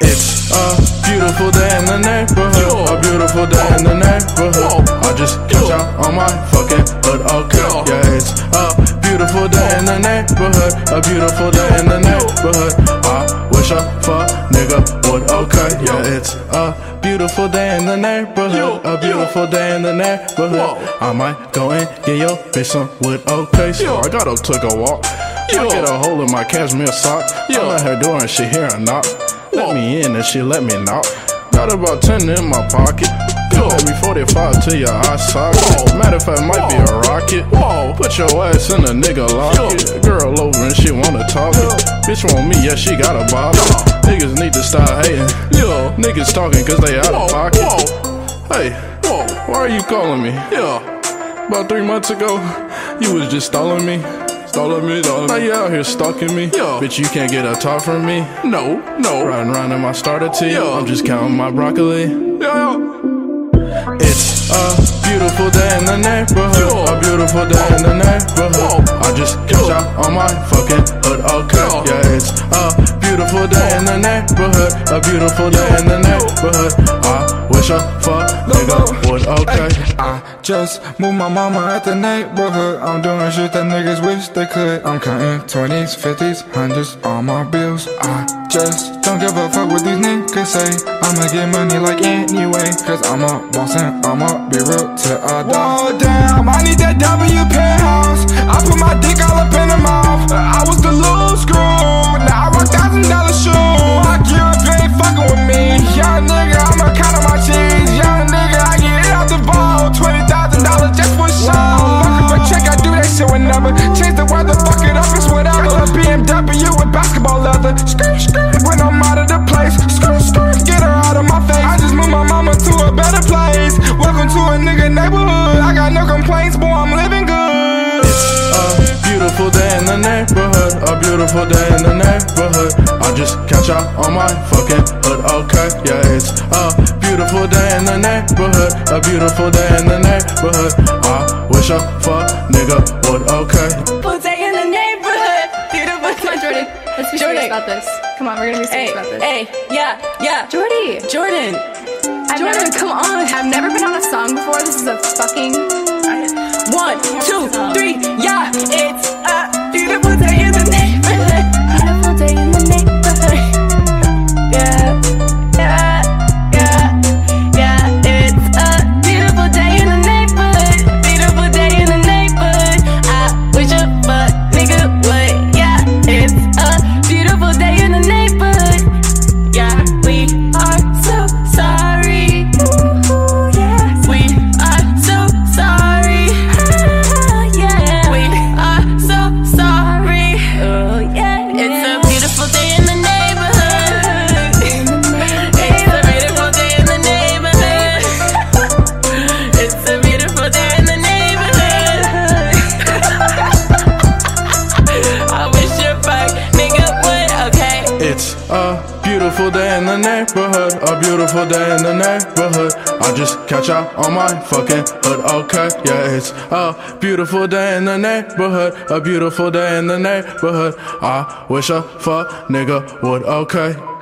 It's a beautiful day in the neighborhood. A beautiful day in the neighborhood. I just catch out on my fucking hood. Okay, yeah, it's a beautiful day in the neighborhood. A beautiful day in the neighborhood. I wish a fuck nigga would. Okay, yeah, it's a beautiful day in the neighborhood. A beautiful day in the neighborhood. I might go and get your bitch some wood. Okay, so I gotta take a walk. I get a hole in my cashmere sock. I let her door and she hear a knock. Let me in and she let me knock. Got about 10 in my pocket. Let me 45 to your eye socket. Matter of fact, might be a rocket. Put your ass in a nigga locket. Girl over and she wanna talk it. Bitch want me, yeah, she got a bob. Niggas need to stop hating. Niggas talking cause they out of pocket. Hey, why are you calling me? Yeah. About three months ago, you was just stalling me. Stalling me, stalling Now you out here stalking me. Yeah. Bitch, you can't get a talk from me. No, no. Riding around in my starter tee. Yeah. I'm just counting my broccoli. Yeah. It's a beautiful day in the neighborhood. A beautiful day in the neighborhood. I just catch out on my fucking hood. Okay, yeah, it's a beautiful day in the neighborhood. A beautiful day in the neighborhood. I wish fuck nigga would. Okay. I just moved my mama at the neighborhood. I'm doing shit that niggas wish they could. I'm counting 20s, 50s, 100s, all my bills. I just don't give a fuck what these niggas say. I'ma get money like anyway. Cause I'm a boss and I'ma be real till I die. Whoa, damn, I need that W penthouse. I put my dick all up neighborhood. A beautiful day in the neighborhood. I just catch out on my fucking hood. Okay, yeah, it's a beautiful day in the neighborhood. A beautiful day in the neighborhood. I wish a fuck nigga would. Okay. Beautiful day in the neighborhood. Beautiful. Come on, Jordan. Let's be Jordan. serious about this. Come on, we're gonna be serious Hey, about this. hey, yeah, yeah. Jordy, Jordan. I've Jordan, never, come on. I've never been on a song before. This is a fucking. It's a beautiful day in the neighborhood. A beautiful day in the neighborhood. I just catch out on my fucking hood. Okay, yeah, it's a beautiful day in the neighborhood. A beautiful day in the neighborhood. I wish a fuck nigga would. Okay.